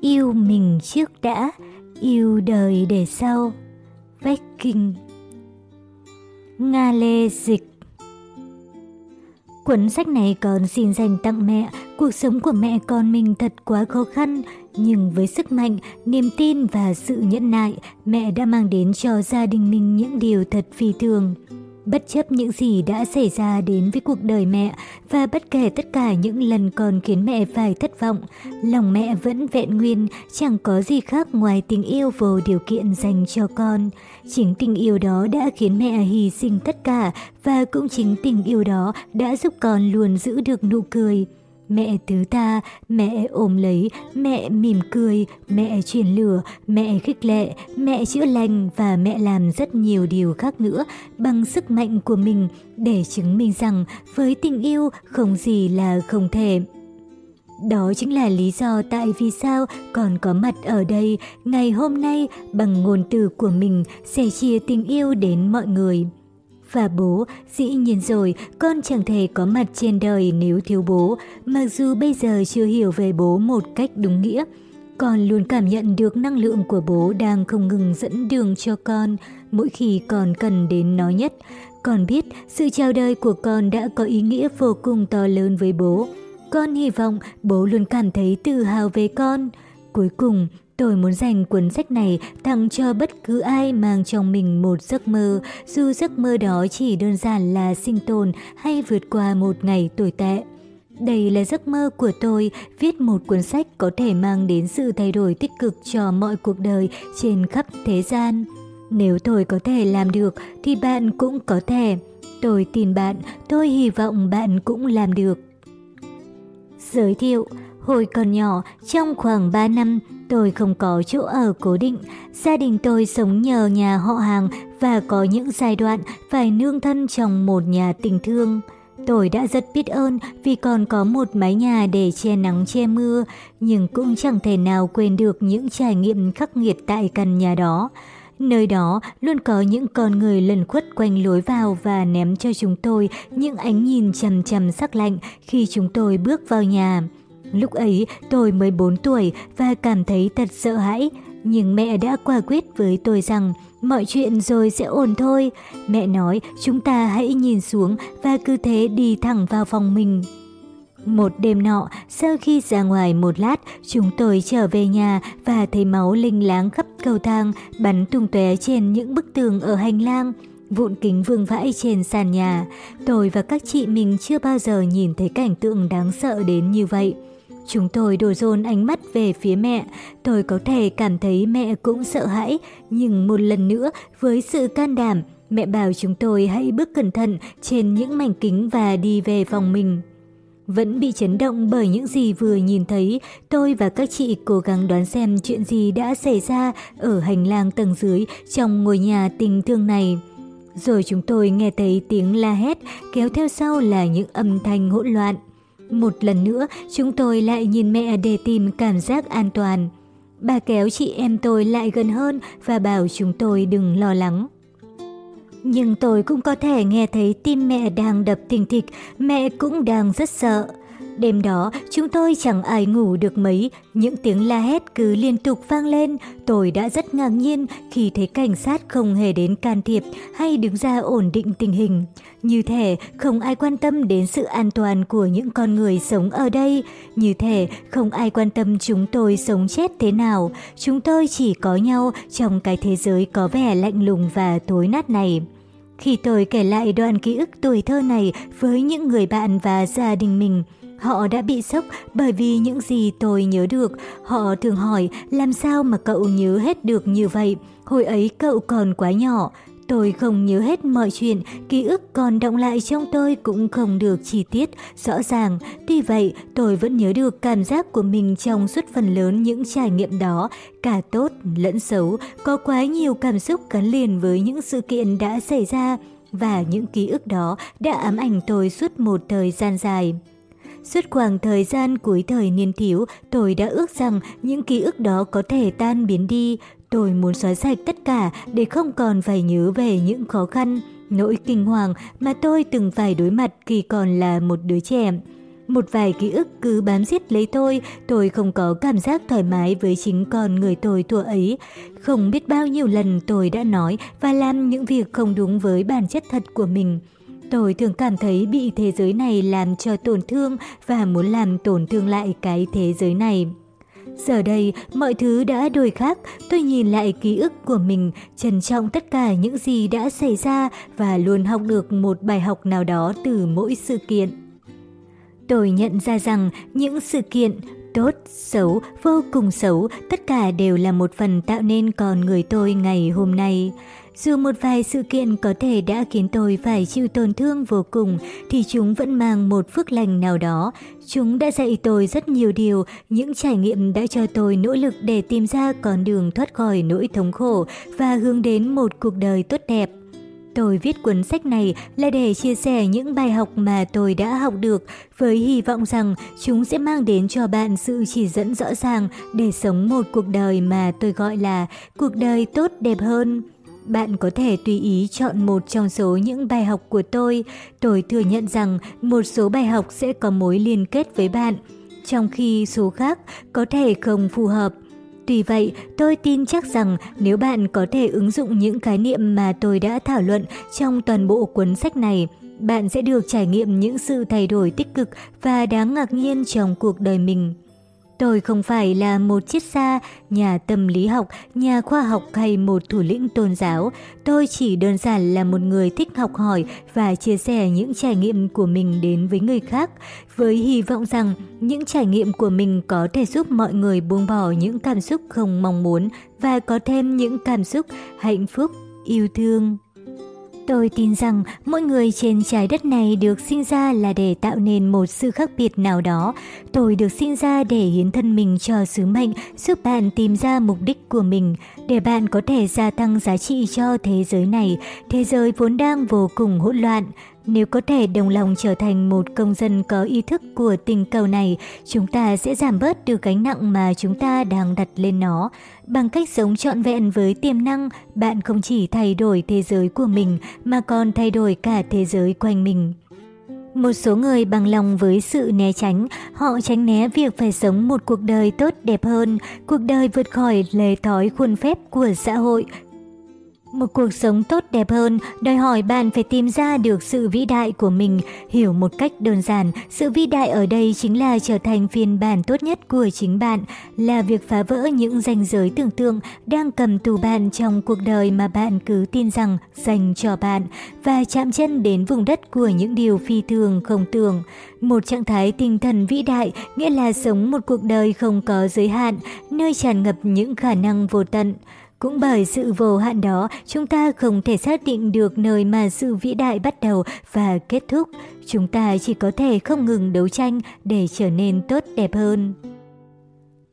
yêu mình trước đã, yêu đời để sau. Vách kinh Nga Lê Dịch Cuốn sách này còn xin dành tặng mẹ, cuộc sống của mẹ con mình thật quá khó khăn, nhưng với sức mạnh, niềm tin và sự nhẫn nại, mẹ đã mang đến cho gia đình mình những điều thật phi thường. Bất chấp những gì đã xảy ra đến với cuộc đời mẹ và bất kể tất cả những lần còn khiến mẹ phải thất vọng, lòng mẹ vẫn vẹn nguyên, chẳng có gì khác ngoài tình yêu vô điều kiện dành cho con. Chính tình yêu đó đã khiến mẹ hy sinh tất cả và cũng chính tình yêu đó đã giúp con luôn giữ được nụ cười. Mẹ thứ ta, mẹ ôm lấy, mẹ mỉm cười, mẹ truyền lửa, mẹ khích lệ, mẹ chữa lành và mẹ làm rất nhiều điều khác nữa bằng sức mạnh của mình để chứng minh rằng với tình yêu không gì là không thể. Đó chính là lý do tại vì sao còn có mặt ở đây ngày hôm nay bằng ngôn từ của mình sẻ chia tình yêu đến mọi người. Và bố, dĩ nhiên rồi, con chẳng thể có mặt trên đời nếu thiếu bố, mặc dù bây giờ chưa hiểu về bố một cách đúng nghĩa. Con luôn cảm nhận được năng lượng của bố đang không ngừng dẫn đường cho con mỗi khi con cần đến nó nhất. Con biết sự chào đời của con đã có ý nghĩa vô cùng to lớn với bố. Con hy vọng bố luôn cảm thấy tự hào về con. Cuối cùng, Tôi muốn dành cuốn sách này tặng cho bất cứ ai mang trong mình một giấc mơ, dù giấc mơ đó chỉ đơn giản là sinh tồn hay vượt qua một ngày tồi tệ. Đây là giấc mơ của tôi, viết một cuốn sách có thể mang đến sự thay đổi tích cực cho mọi cuộc đời trên khắp thế gian. Nếu tôi có thể làm được thì bạn cũng có thể. Tôi tin bạn, tôi hy vọng bạn cũng làm được. Giới thiệu Hồi còn nhỏ, trong khoảng 3 năm, tôi không có chỗ ở cố định. Gia đình tôi sống nhờ nhà họ hàng và có những giai đoạn phải nương thân trong một nhà tình thương. Tôi đã rất biết ơn vì còn có một mái nhà để che nắng che mưa, nhưng cũng chẳng thể nào quên được những trải nghiệm khắc nghiệt tại căn nhà đó. Nơi đó luôn có những con người lần khuất quanh lối vào và ném cho chúng tôi những ánh nhìn chằm chằm sắc lạnh khi chúng tôi bước vào nhà. Lúc ấy tôi mới 4 tuổi và cảm thấy thật sợ hãi, nhưng mẹ đã quả quyết với tôi rằng mọi chuyện rồi sẽ ổn thôi. Mẹ nói chúng ta hãy nhìn xuống và cứ thế đi thẳng vào phòng mình. Một đêm nọ, sau khi ra ngoài một lát, chúng tôi trở về nhà và thấy máu linh láng khắp cầu thang, bắn tung tóe trên những bức tường ở hành lang. Vụn kính vương vãi trên sàn nhà. Tôi và các chị mình chưa bao giờ nhìn thấy cảnh tượng đáng sợ đến như vậy. Chúng tôi đổ dồn ánh mắt về phía mẹ. Tôi có thể cảm thấy mẹ cũng sợ hãi, nhưng một lần nữa với sự can đảm, mẹ bảo chúng tôi hãy bước cẩn thận trên những mảnh kính và đi về phòng mình. Vẫn bị chấn động bởi những gì vừa nhìn thấy, tôi và các chị cố gắng đoán xem chuyện gì đã xảy ra ở hành lang tầng dưới trong ngôi nhà tình thương này. Rồi chúng tôi nghe thấy tiếng la hét, kéo theo sau là những âm thanh hỗn loạn. Một lần nữa, chúng tôi lại nhìn mẹ để tìm cảm giác an toàn. Bà kéo chị em tôi lại gần hơn và bảo chúng tôi đừng lo lắng. Nhưng tôi cũng có thể nghe thấy tim mẹ đang đập thình thịch, mẹ cũng đang rất sợ. Đêm đó, chúng tôi chẳng ai ngủ được mấy, những tiếng la hét cứ liên tục vang lên. Tôi đã rất ngạc nhiên khi thấy cảnh sát không hề đến can thiệp hay đứng ra ổn định tình hình. Như thể không ai quan tâm đến sự an toàn của những con người sống ở đây. Như thể không ai quan tâm chúng tôi sống chết thế nào. Chúng tôi chỉ có nhau trong cái thế giới có vẻ lạnh lùng và tối nát này. Khi tôi kể lại đoạn ký ức tuổi thơ này với những người bạn và gia đình mình, Họ đã bị sốc bởi vì những gì tôi nhớ được. Họ thường hỏi làm sao mà cậu nhớ hết được như vậy. Hồi ấy cậu còn quá nhỏ. Tôi không nhớ hết mọi chuyện, ký ức còn động lại trong tôi cũng không được chi tiết, rõ ràng. Tuy vậy, tôi vẫn nhớ được cảm giác của mình trong suốt phần lớn những trải nghiệm đó, cả tốt lẫn xấu, có quá nhiều cảm xúc gắn liền với những sự kiện đã xảy ra, và những ký ức đó đã ám ảnh tôi suốt một thời gian dài. Suốt khoảng thời gian cuối thời niên thiếu, tôi đã ước rằng những ký ức đó có thể tan biến đi. Tôi muốn xóa sạch tất cả để không còn phải nhớ về những khó khăn, nỗi kinh hoàng mà tôi từng phải đối mặt khi còn là một đứa trẻ. Một vài ký ức cứ bám giết lấy tôi, tôi không có cảm giác thoải mái với chính con người tôi thua ấy. Không biết bao nhiêu lần tôi đã nói và làm những việc không đúng với bản chất thật của mình. Tôi thường cảm thấy bị thế giới này làm cho tổn thương và muốn làm tổn thương lại cái thế giới này. Giờ đây, mọi thứ đã đổi khác, tôi nhìn lại ký ức của mình, trân trọng tất cả những gì đã xảy ra và luôn học được một bài học nào đó từ mỗi sự kiện. Tôi nhận ra rằng những sự kiện tốt, xấu, vô cùng xấu, tất cả đều là một phần tạo nên con người tôi ngày hôm nay. Dù một vài sự kiện có thể đã khiến tôi phải chịu tổn thương vô cùng, thì chúng vẫn mang một phước lành nào đó. Chúng đã dạy tôi rất nhiều điều, những trải nghiệm đã cho tôi nỗ lực để tìm ra con đường thoát khỏi nỗi thống khổ và hướng đến một cuộc đời tốt đẹp. Tôi viết cuốn sách này là để chia sẻ những bài học mà tôi đã học được với hy vọng rằng chúng sẽ mang đến cho bạn sự chỉ dẫn rõ ràng để sống một cuộc đời mà tôi gọi là cuộc đời tốt đẹp hơn. Bạn có thể tùy ý chọn một trong số những bài học của tôi. Tôi thừa nhận rằng một số bài học sẽ có mối liên kết với bạn, trong khi số khác có thể không phù hợp. Tuy vậy, tôi tin chắc rằng nếu bạn có thể ứng dụng những khái niệm mà tôi đã thảo luận trong toàn bộ cuốn sách này, bạn sẽ được trải nghiệm những sự thay đổi tích cực và đáng ngạc nhiên trong cuộc đời mình. Tôi không phải là một triết gia, nhà tâm lý học, nhà khoa học hay một thủ lĩnh tôn giáo. Tôi chỉ đơn giản là một người thích học hỏi và chia sẻ những trải nghiệm của mình đến với người khác, với hy vọng rằng những trải nghiệm của mình có thể giúp mọi người buông bỏ những cảm xúc không mong muốn và có thêm những cảm xúc hạnh phúc, yêu thương. Tôi tin rằng mỗi người trên trái đất này được sinh ra là để tạo nên một sự khác biệt nào đó. Tôi được sinh ra để hiến thân mình cho sứ mệnh, giúp bạn tìm ra mục đích của mình, để bạn có thể gia tăng giá trị cho thế giới này, thế giới vốn đang vô cùng hỗn loạn. Nếu có thể đồng lòng trở thành một công dân có ý thức của tình cầu này, chúng ta sẽ giảm bớt được gánh nặng mà chúng ta đang đặt lên nó. Bằng cách sống trọn vẹn với tiềm năng, bạn không chỉ thay đổi thế giới của mình mà còn thay đổi cả thế giới quanh mình. Một số người bằng lòng với sự né tránh, họ tránh né việc phải sống một cuộc đời tốt đẹp hơn, cuộc đời vượt khỏi lề thói khuôn phép của xã hội, một cuộc sống tốt đẹp hơn đòi hỏi bạn phải tìm ra được sự vĩ đại của mình, hiểu một cách đơn giản, sự vĩ đại ở đây chính là trở thành phiên bản tốt nhất của chính bạn, là việc phá vỡ những ranh giới tưởng tượng đang cầm tù bạn trong cuộc đời mà bạn cứ tin rằng dành cho bạn và chạm chân đến vùng đất của những điều phi thường không tưởng. Một trạng thái tinh thần vĩ đại nghĩa là sống một cuộc đời không có giới hạn, nơi tràn ngập những khả năng vô tận. Cũng bởi sự vô hạn đó, chúng ta không thể xác định được nơi mà sự vĩ đại bắt đầu và kết thúc. Chúng ta chỉ có thể không ngừng đấu tranh để trở nên tốt đẹp hơn.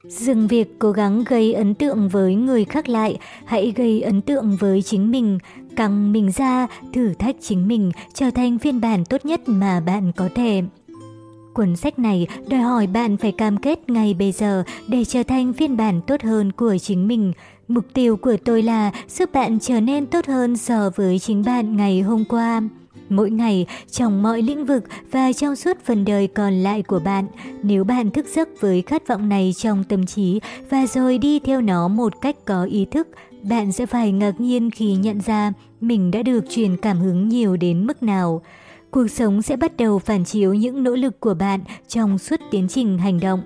Dừng việc cố gắng gây ấn tượng với người khác lại, hãy gây ấn tượng với chính mình, căng mình ra, thử thách chính mình, trở thành phiên bản tốt nhất mà bạn có thể. Cuốn sách này đòi hỏi bạn phải cam kết ngay bây giờ để trở thành phiên bản tốt hơn của chính mình. Mục tiêu của tôi là giúp bạn trở nên tốt hơn so với chính bạn ngày hôm qua. Mỗi ngày, trong mọi lĩnh vực và trong suốt phần đời còn lại của bạn, nếu bạn thức giấc với khát vọng này trong tâm trí và rồi đi theo nó một cách có ý thức, bạn sẽ phải ngạc nhiên khi nhận ra mình đã được truyền cảm hứng nhiều đến mức nào. Cuộc sống sẽ bắt đầu phản chiếu những nỗ lực của bạn trong suốt tiến trình hành động.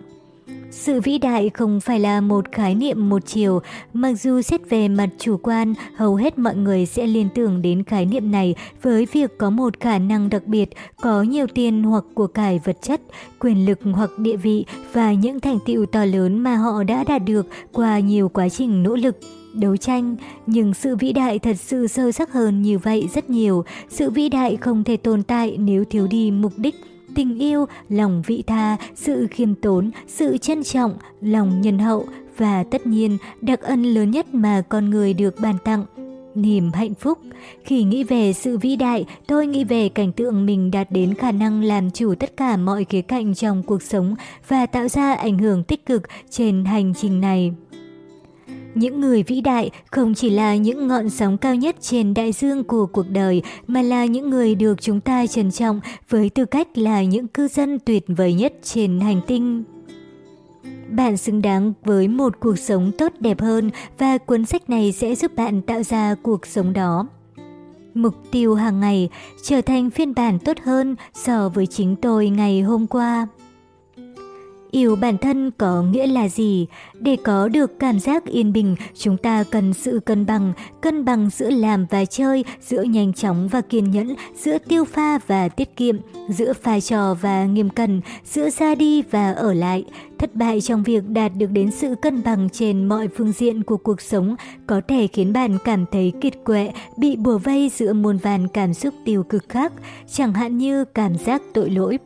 Sự vĩ đại không phải là một khái niệm một chiều, mặc dù xét về mặt chủ quan, hầu hết mọi người sẽ liên tưởng đến khái niệm này với việc có một khả năng đặc biệt, có nhiều tiền hoặc của cải vật chất, quyền lực hoặc địa vị và những thành tựu to lớn mà họ đã đạt được qua nhiều quá trình nỗ lực đấu tranh, nhưng sự vĩ đại thật sự sâu sắc hơn như vậy rất nhiều. Sự vĩ đại không thể tồn tại nếu thiếu đi mục đích, tình yêu, lòng vị tha, sự khiêm tốn, sự trân trọng, lòng nhân hậu và tất nhiên đặc ân lớn nhất mà con người được ban tặng. Niềm hạnh phúc. Khi nghĩ về sự vĩ đại, tôi nghĩ về cảnh tượng mình đạt đến khả năng làm chủ tất cả mọi khía cạnh trong cuộc sống và tạo ra ảnh hưởng tích cực trên hành trình này. Những người vĩ đại không chỉ là những ngọn sóng cao nhất trên đại dương của cuộc đời, mà là những người được chúng ta trân trọng với tư cách là những cư dân tuyệt vời nhất trên hành tinh. Bạn xứng đáng với một cuộc sống tốt đẹp hơn và cuốn sách này sẽ giúp bạn tạo ra cuộc sống đó. Mục tiêu hàng ngày trở thành phiên bản tốt hơn so với chính tôi ngày hôm qua. Yêu bản thân có nghĩa là gì? Để có được cảm giác yên bình, chúng ta cần sự cân bằng, cân bằng giữa làm và chơi, giữa nhanh chóng và kiên nhẫn, giữa tiêu pha và tiết kiệm, giữa pha trò và nghiêm cẩn, giữa ra đi và ở lại. Thất bại trong việc đạt được đến sự cân bằng trên mọi phương diện của cuộc sống có thể khiến bạn cảm thấy kiệt quệ, bị bùa vây giữa muôn vàn cảm xúc tiêu cực khác, chẳng hạn như cảm giác tội lỗi,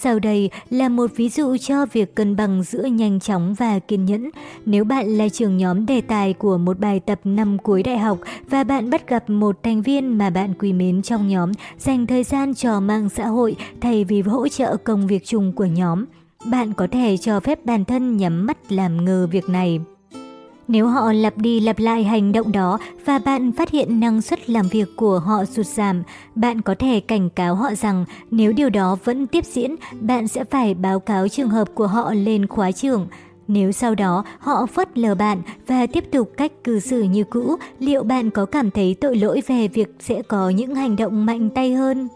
sau đây là một ví dụ cho việc cân bằng giữa nhanh chóng và kiên nhẫn. Nếu bạn là trưởng nhóm đề tài của một bài tập năm cuối đại học và bạn bắt gặp một thành viên mà bạn quý mến trong nhóm dành thời gian cho mạng xã hội thay vì hỗ trợ công việc chung của nhóm, bạn có thể cho phép bản thân nhắm mắt làm ngơ việc này. Nếu họ lặp đi lặp lại hành động đó và bạn phát hiện năng suất làm việc của họ sụt giảm, bạn có thể cảnh cáo họ rằng nếu điều đó vẫn tiếp diễn, bạn sẽ phải báo cáo trường hợp của họ lên khóa trưởng. Nếu sau đó họ phớt lờ bạn và tiếp tục cách cư xử như cũ, liệu bạn có cảm thấy tội lỗi về việc sẽ có những hành động mạnh tay hơn?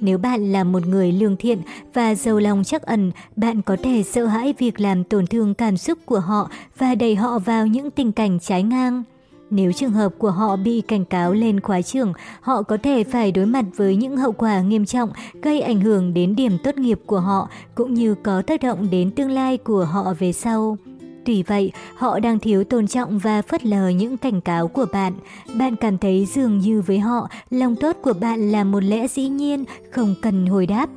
Nếu bạn là một người lương thiện và giàu lòng chắc ẩn, bạn có thể sợ hãi việc làm tổn thương cảm xúc của họ và đẩy họ vào những tình cảnh trái ngang. Nếu trường hợp của họ bị cảnh cáo lên khóa trưởng, họ có thể phải đối mặt với những hậu quả nghiêm trọng gây ảnh hưởng đến điểm tốt nghiệp của họ cũng như có tác động đến tương lai của họ về sau. Tuy vậy, họ đang thiếu tôn trọng và phớt lờ những cảnh cáo của bạn. Bạn cảm thấy dường như với họ, lòng tốt của bạn là một lẽ dĩ nhiên, không cần hồi đáp.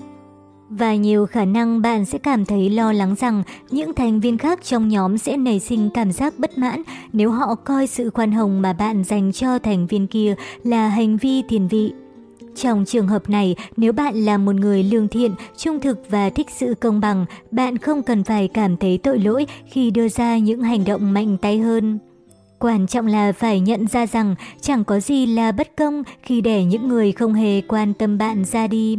Và nhiều khả năng bạn sẽ cảm thấy lo lắng rằng những thành viên khác trong nhóm sẽ nảy sinh cảm giác bất mãn nếu họ coi sự khoan hồng mà bạn dành cho thành viên kia là hành vi thiền vị. Trong trường hợp này, nếu bạn là một người lương thiện, trung thực và thích sự công bằng, bạn không cần phải cảm thấy tội lỗi khi đưa ra những hành động mạnh tay hơn. Quan trọng là phải nhận ra rằng chẳng có gì là bất công khi để những người không hề quan tâm bạn ra đi.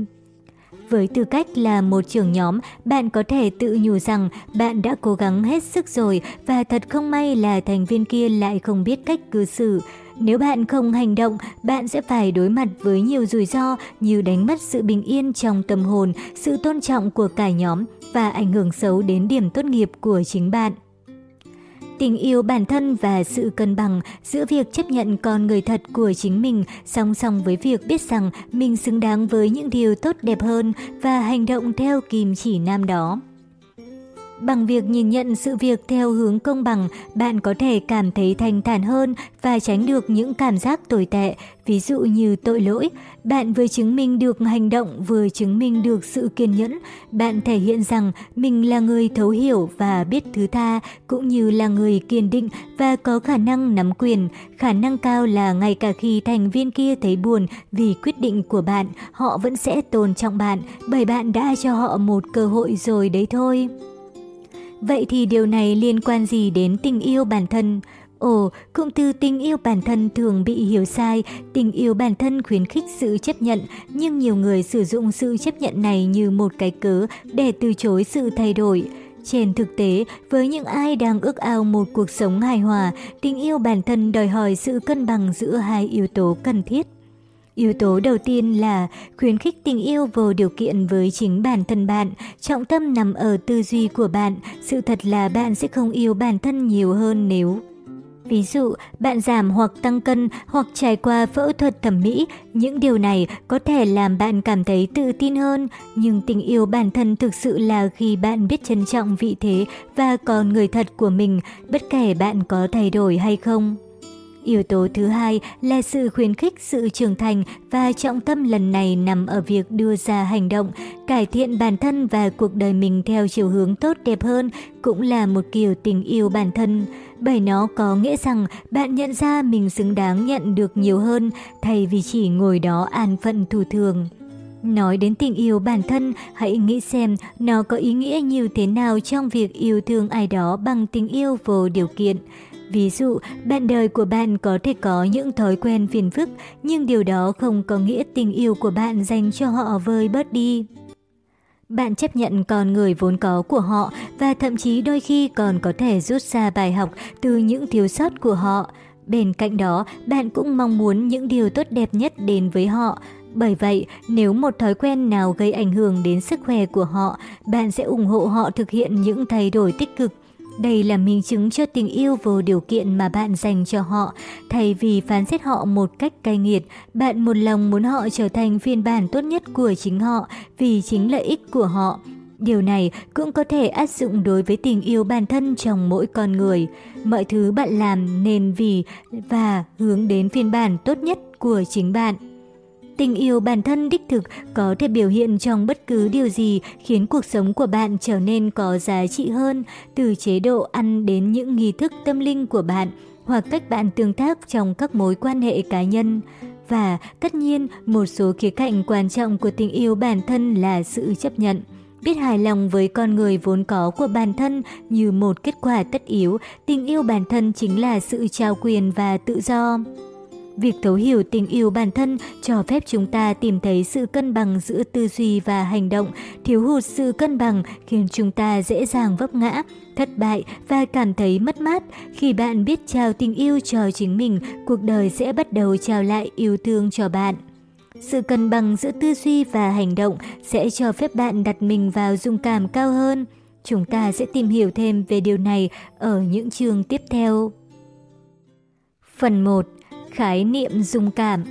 Với tư cách là một trưởng nhóm, bạn có thể tự nhủ rằng bạn đã cố gắng hết sức rồi và thật không may là thành viên kia lại không biết cách cư xử. Nếu bạn không hành động, bạn sẽ phải đối mặt với nhiều rủi ro như đánh mất sự bình yên trong tâm hồn, sự tôn trọng của cả nhóm và ảnh hưởng xấu đến điểm tốt nghiệp của chính bạn. Tình yêu bản thân và sự cân bằng giữa việc chấp nhận con người thật của chính mình song song với việc biết rằng mình xứng đáng với những điều tốt đẹp hơn và hành động theo kim chỉ nam đó. Bằng việc nhìn nhận sự việc theo hướng công bằng, bạn có thể cảm thấy thanh thản hơn và tránh được những cảm giác tồi tệ, ví dụ như tội lỗi. Bạn vừa chứng minh được hành động, vừa chứng minh được sự kiên nhẫn. Bạn thể hiện rằng mình là người thấu hiểu và biết thứ tha, cũng như là người kiên định và có khả năng nắm quyền. Khả năng cao là ngay cả khi thành viên kia thấy buồn vì quyết định của bạn, họ vẫn sẽ tôn trọng bạn, bởi bạn đã cho họ một cơ hội rồi đấy thôi. Vậy thì điều này liên quan gì đến tình yêu bản thân? Ồ, cụm từ tình yêu bản thân thường bị hiểu sai, tình yêu bản thân khuyến khích sự chấp nhận, nhưng nhiều người sử dụng sự chấp nhận này như một cái cớ để từ chối sự thay đổi. Trên thực tế, với những ai đang ước ao một cuộc sống hài hòa, tình yêu bản thân đòi hỏi sự cân bằng giữa hai yếu tố cần thiết. Yếu tố đầu tiên là khuyến khích tình yêu vô điều kiện với chính bản thân bạn. Trọng tâm nằm ở tư duy của bạn. Sự thật là bạn sẽ không yêu bản thân nhiều hơn nếu Ví dụ, bạn giảm hoặc tăng cân hoặc trải qua phẫu thuật thẩm mỹ, những điều này có thể làm bạn cảm thấy tự tin hơn, nhưng tình yêu bản thân thực sự là khi bạn biết trân trọng vị thế và con người thật của mình, bất kể bạn có thay đổi hay không. Yếu tố thứ hai là sự khuyến khích sự trưởng thành và trọng tâm lần này nằm ở việc đưa ra hành động, cải thiện bản thân và cuộc đời mình theo chiều hướng tốt đẹp hơn cũng là một kiểu tình yêu bản thân. Bởi nó có nghĩa rằng bạn nhận ra mình xứng đáng nhận được nhiều hơn thay vì chỉ ngồi đó an phận thủ thường. Nói đến tình yêu bản thân, hãy nghĩ xem nó có ý nghĩa như thế nào trong việc yêu thương ai đó bằng tình yêu vô điều kiện. Ví dụ, bạn đời của bạn có thể có những thói quen phiền phức, nhưng điều đó không có nghĩa tình yêu của bạn dành cho họ vơi bớt đi. Bạn chấp nhận con người vốn có của họ và thậm chí đôi khi còn có thể rút ra bài học từ những thiếu sót của họ. Bên cạnh đó, bạn cũng mong muốn những điều tốt đẹp nhất đến với họ. Bởi vậy, nếu một thói quen nào gây ảnh hưởng đến sức khỏe của họ, bạn sẽ ủng hộ họ thực hiện những thay đổi tích cực đây là minh chứng cho tình yêu vô điều kiện mà bạn dành cho họ. Thay vì phán xét họ một cách cay nghiệt, bạn một lòng muốn họ trở thành phiên bản tốt nhất của chính họ vì chính lợi ích của họ. Điều này cũng có thể áp dụng đối với tình yêu bản thân trong mỗi con người. Mọi thứ bạn làm nên vì và hướng đến phiên bản tốt nhất của chính bạn. Tình yêu bản thân đích thực có thể biểu hiện trong bất cứ điều gì khiến cuộc sống của bạn trở nên có giá trị hơn, từ chế độ ăn đến những nghi thức tâm linh của bạn, hoặc cách bạn tương tác trong các mối quan hệ cá nhân. Và tất nhiên, một số khía cạnh quan trọng của tình yêu bản thân là sự chấp nhận. Biết hài lòng với con người vốn có của bản thân như một kết quả tất yếu, tình yêu bản thân chính là sự trao quyền và tự do. Việc thấu hiểu tình yêu bản thân cho phép chúng ta tìm thấy sự cân bằng giữa tư duy và hành động. Thiếu hụt sự cân bằng khiến chúng ta dễ dàng vấp ngã, thất bại và cảm thấy mất mát. Khi bạn biết trao tình yêu cho chính mình, cuộc đời sẽ bắt đầu trao lại yêu thương cho bạn. Sự cân bằng giữa tư duy và hành động sẽ cho phép bạn đặt mình vào dung cảm cao hơn. Chúng ta sẽ tìm hiểu thêm về điều này ở những chương tiếp theo. Phần 1 Khái niệm dung cảm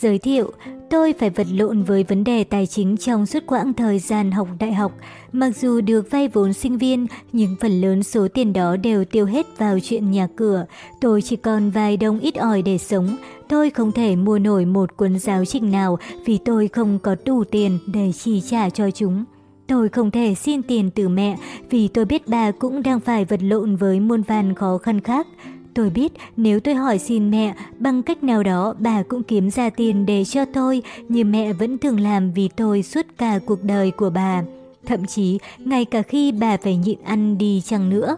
Giới thiệu, tôi phải vật lộn với vấn đề tài chính trong suốt quãng thời gian học đại học. Mặc dù được vay vốn sinh viên, nhưng phần lớn số tiền đó đều tiêu hết vào chuyện nhà cửa. Tôi chỉ còn vài đồng ít ỏi để sống. Tôi không thể mua nổi một cuốn giáo trình nào vì tôi không có đủ tiền để chi trả cho chúng. Tôi không thể xin tiền từ mẹ vì tôi biết bà cũng đang phải vật lộn với muôn vàn khó khăn khác. Tôi biết nếu tôi hỏi xin mẹ, bằng cách nào đó bà cũng kiếm ra tiền để cho tôi, nhưng mẹ vẫn thường làm vì tôi suốt cả cuộc đời của bà. Thậm chí, ngay cả khi bà phải nhịn ăn đi chăng nữa.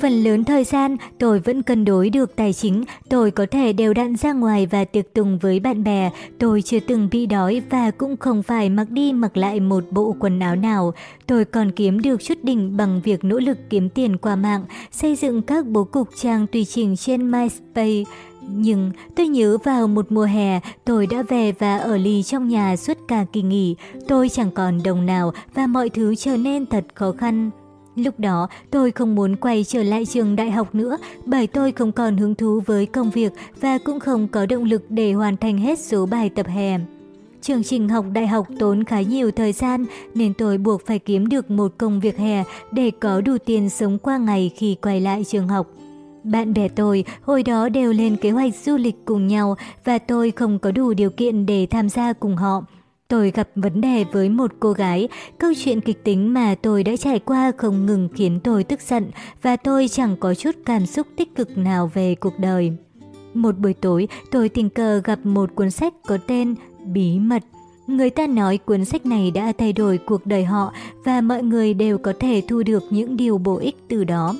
Phần lớn thời gian, tôi vẫn cân đối được tài chính, tôi có thể đều đặn ra ngoài và tiệc tùng với bạn bè, tôi chưa từng bị đói và cũng không phải mặc đi mặc lại một bộ quần áo nào. Tôi còn kiếm được chút đỉnh bằng việc nỗ lực kiếm tiền qua mạng, xây dựng các bố cục trang tùy chỉnh trên MySpace. Nhưng tôi nhớ vào một mùa hè, tôi đã về và ở lì trong nhà suốt cả kỳ nghỉ. Tôi chẳng còn đồng nào và mọi thứ trở nên thật khó khăn. Lúc đó, tôi không muốn quay trở lại trường đại học nữa bởi tôi không còn hứng thú với công việc và cũng không có động lực để hoàn thành hết số bài tập hè. Chương trình học đại học tốn khá nhiều thời gian nên tôi buộc phải kiếm được một công việc hè để có đủ tiền sống qua ngày khi quay lại trường học. Bạn bè tôi hồi đó đều lên kế hoạch du lịch cùng nhau và tôi không có đủ điều kiện để tham gia cùng họ. Tôi gặp vấn đề với một cô gái, câu chuyện kịch tính mà tôi đã trải qua không ngừng khiến tôi tức giận và tôi chẳng có chút cảm xúc tích cực nào về cuộc đời. Một buổi tối, tôi tình cờ gặp một cuốn sách có tên Bí mật. Người ta nói cuốn sách này đã thay đổi cuộc đời họ và mọi người đều có thể thu được những điều bổ ích từ đó.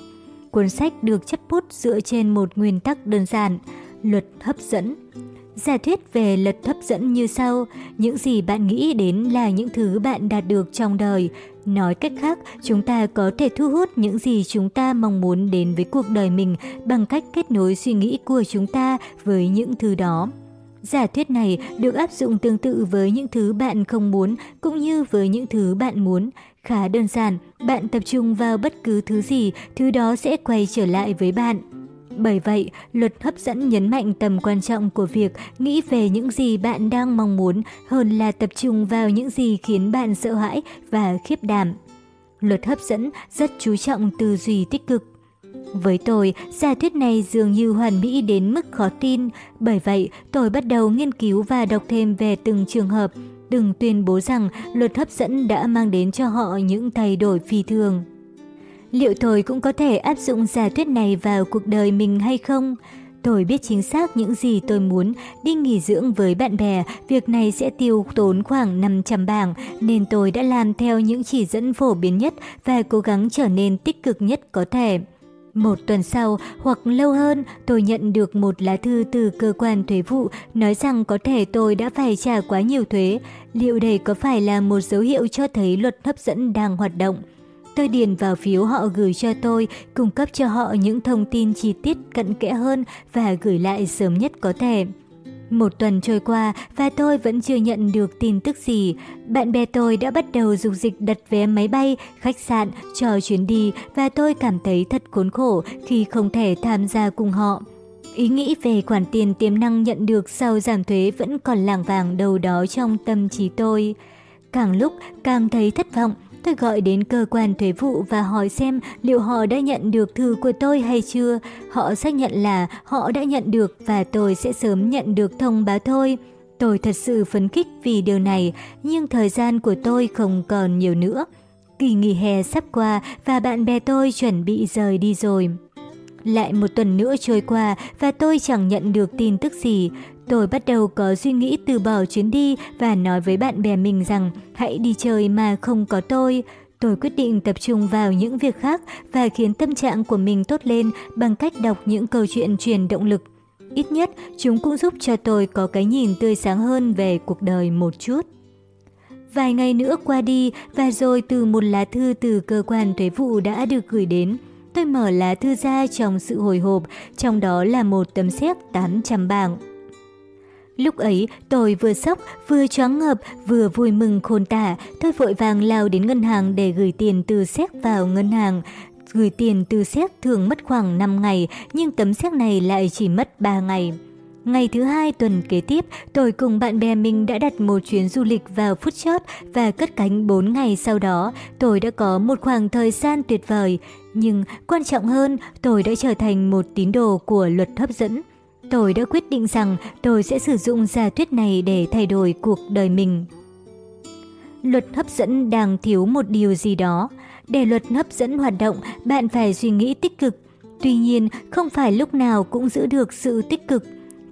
Cuốn sách được chấp bút dựa trên một nguyên tắc đơn giản, luật hấp dẫn. Giả thuyết về luật hấp dẫn như sau, những gì bạn nghĩ đến là những thứ bạn đạt được trong đời. Nói cách khác, chúng ta có thể thu hút những gì chúng ta mong muốn đến với cuộc đời mình bằng cách kết nối suy nghĩ của chúng ta với những thứ đó. Giả thuyết này được áp dụng tương tự với những thứ bạn không muốn cũng như với những thứ bạn muốn. Khá đơn giản, bạn tập trung vào bất cứ thứ gì, thứ đó sẽ quay trở lại với bạn. Bởi vậy, luật hấp dẫn nhấn mạnh tầm quan trọng của việc nghĩ về những gì bạn đang mong muốn hơn là tập trung vào những gì khiến bạn sợ hãi và khiếp đảm. Luật hấp dẫn rất chú trọng tư duy tích cực. Với tôi, giả thuyết này dường như hoàn mỹ đến mức khó tin, bởi vậy tôi bắt đầu nghiên cứu và đọc thêm về từng trường hợp, từng tuyên bố rằng luật hấp dẫn đã mang đến cho họ những thay đổi phi thường. Liệu tôi cũng có thể áp dụng giả thuyết này vào cuộc đời mình hay không? Tôi biết chính xác những gì tôi muốn, đi nghỉ dưỡng với bạn bè, việc này sẽ tiêu tốn khoảng 500 bảng, nên tôi đã làm theo những chỉ dẫn phổ biến nhất và cố gắng trở nên tích cực nhất có thể. Một tuần sau hoặc lâu hơn, tôi nhận được một lá thư từ cơ quan thuế vụ nói rằng có thể tôi đã phải trả quá nhiều thuế. Liệu đây có phải là một dấu hiệu cho thấy luật hấp dẫn đang hoạt động? Tôi điền vào phiếu họ gửi cho tôi, cung cấp cho họ những thông tin chi tiết cận kẽ hơn và gửi lại sớm nhất có thể. Một tuần trôi qua và tôi vẫn chưa nhận được tin tức gì. Bạn bè tôi đã bắt đầu dục dịch đặt vé máy bay, khách sạn cho chuyến đi và tôi cảm thấy thật khốn khổ khi không thể tham gia cùng họ. Ý nghĩ về khoản tiền tiềm năng nhận được sau giảm thuế vẫn còn làng vàng đầu đó trong tâm trí tôi. Càng lúc càng thấy thất vọng, Tôi gọi đến cơ quan thuế vụ và hỏi xem liệu họ đã nhận được thư của tôi hay chưa. Họ xác nhận là họ đã nhận được và tôi sẽ sớm nhận được thông báo thôi. Tôi thật sự phấn khích vì điều này, nhưng thời gian của tôi không còn nhiều nữa. Kỳ nghỉ hè sắp qua và bạn bè tôi chuẩn bị rời đi rồi. Lại một tuần nữa trôi qua và tôi chẳng nhận được tin tức gì. Tôi bắt đầu có suy nghĩ từ bỏ chuyến đi và nói với bạn bè mình rằng hãy đi chơi mà không có tôi. Tôi quyết định tập trung vào những việc khác và khiến tâm trạng của mình tốt lên bằng cách đọc những câu chuyện truyền động lực. Ít nhất, chúng cũng giúp cho tôi có cái nhìn tươi sáng hơn về cuộc đời một chút. Vài ngày nữa qua đi và rồi từ một lá thư từ cơ quan thuế vụ đã được gửi đến. Tôi mở lá thư ra trong sự hồi hộp, trong đó là một tấm séc 800 bảng. Lúc ấy, tôi vừa sốc, vừa choáng ngợp, vừa vui mừng khôn tả. Tôi vội vàng lao đến ngân hàng để gửi tiền từ séc vào ngân hàng. Gửi tiền từ séc thường mất khoảng 5 ngày, nhưng tấm séc này lại chỉ mất 3 ngày. Ngày thứ hai tuần kế tiếp, tôi cùng bạn bè mình đã đặt một chuyến du lịch vào phút chót và cất cánh 4 ngày sau đó. Tôi đã có một khoảng thời gian tuyệt vời. Nhưng quan trọng hơn, tôi đã trở thành một tín đồ của luật hấp dẫn. Tôi đã quyết định rằng tôi sẽ sử dụng giả thuyết này để thay đổi cuộc đời mình. Luật hấp dẫn đang thiếu một điều gì đó. Để luật hấp dẫn hoạt động, bạn phải suy nghĩ tích cực. Tuy nhiên, không phải lúc nào cũng giữ được sự tích cực.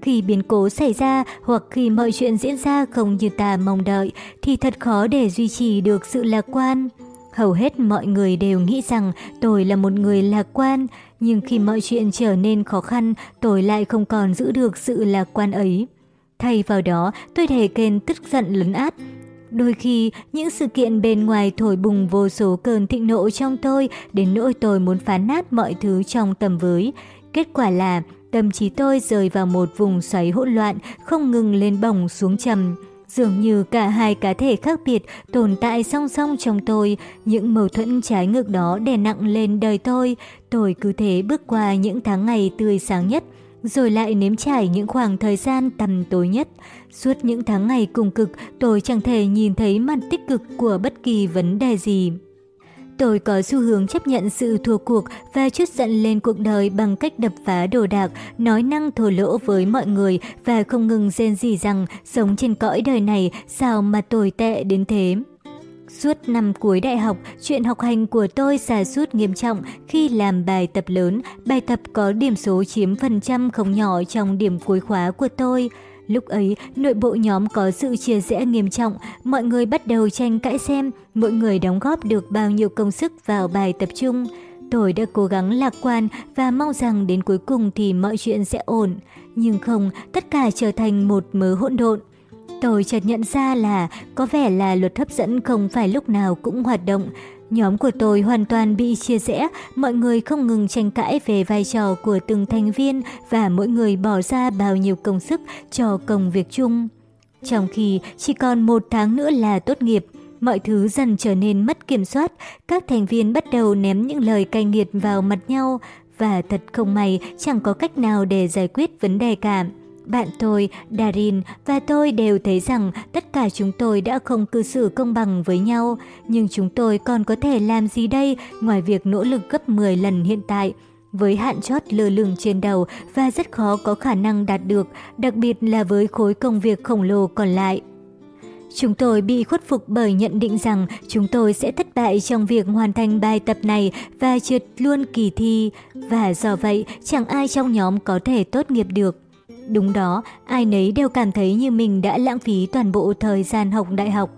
Khi biến cố xảy ra hoặc khi mọi chuyện diễn ra không như ta mong đợi thì thật khó để duy trì được sự lạc quan. Hầu hết mọi người đều nghĩ rằng tôi là một người lạc quan, nhưng khi mọi chuyện trở nên khó khăn, tôi lại không còn giữ được sự lạc quan ấy. Thay vào đó, tôi thể kênh tức giận lấn át. Đôi khi, những sự kiện bên ngoài thổi bùng vô số cơn thịnh nộ trong tôi đến nỗi tôi muốn phá nát mọi thứ trong tầm với. Kết quả là tâm trí tôi rơi vào một vùng xoáy hỗn loạn, không ngừng lên bổng xuống trầm. Dường như cả hai cá thể khác biệt tồn tại song song trong tôi, những mâu thuẫn trái ngược đó đè nặng lên đời tôi. Tôi cứ thế bước qua những tháng ngày tươi sáng nhất, rồi lại nếm trải những khoảng thời gian tầm tối nhất. Suốt những tháng ngày cùng cực, tôi chẳng thể nhìn thấy mặt tích cực của bất kỳ vấn đề gì. Tôi có xu hướng chấp nhận sự thua cuộc và chút giận lên cuộc đời bằng cách đập phá đồ đạc, nói năng thổ lỗ với mọi người và không ngừng rên gì rằng sống trên cõi đời này sao mà tồi tệ đến thế. Suốt năm cuối đại học, chuyện học hành của tôi xà sút nghiêm trọng khi làm bài tập lớn. Bài tập có điểm số chiếm phần trăm không nhỏ trong điểm cuối khóa của tôi. Lúc ấy, nội bộ nhóm có sự chia rẽ nghiêm trọng, mọi người bắt đầu tranh cãi xem mỗi người đóng góp được bao nhiêu công sức vào bài tập trung. Tôi đã cố gắng lạc quan và mong rằng đến cuối cùng thì mọi chuyện sẽ ổn. Nhưng không, tất cả trở thành một mớ hỗn độn. Tôi chợt nhận ra là có vẻ là luật hấp dẫn không phải lúc nào cũng hoạt động. Nhóm của tôi hoàn toàn bị chia rẽ, mọi người không ngừng tranh cãi về vai trò của từng thành viên và mỗi người bỏ ra bao nhiêu công sức cho công việc chung. Trong khi chỉ còn một tháng nữa là tốt nghiệp, mọi thứ dần trở nên mất kiểm soát, các thành viên bắt đầu ném những lời cay nghiệt vào mặt nhau và thật không may chẳng có cách nào để giải quyết vấn đề cả. Bạn tôi, Darin và tôi đều thấy rằng tất cả chúng tôi đã không cư xử công bằng với nhau, nhưng chúng tôi còn có thể làm gì đây ngoài việc nỗ lực gấp 10 lần hiện tại với hạn chót lơ lửng trên đầu và rất khó có khả năng đạt được, đặc biệt là với khối công việc khổng lồ còn lại. Chúng tôi bị khuất phục bởi nhận định rằng chúng tôi sẽ thất bại trong việc hoàn thành bài tập này và trượt luôn kỳ thi, và do vậy chẳng ai trong nhóm có thể tốt nghiệp được. Đúng đó, ai nấy đều cảm thấy như mình đã lãng phí toàn bộ thời gian học đại học.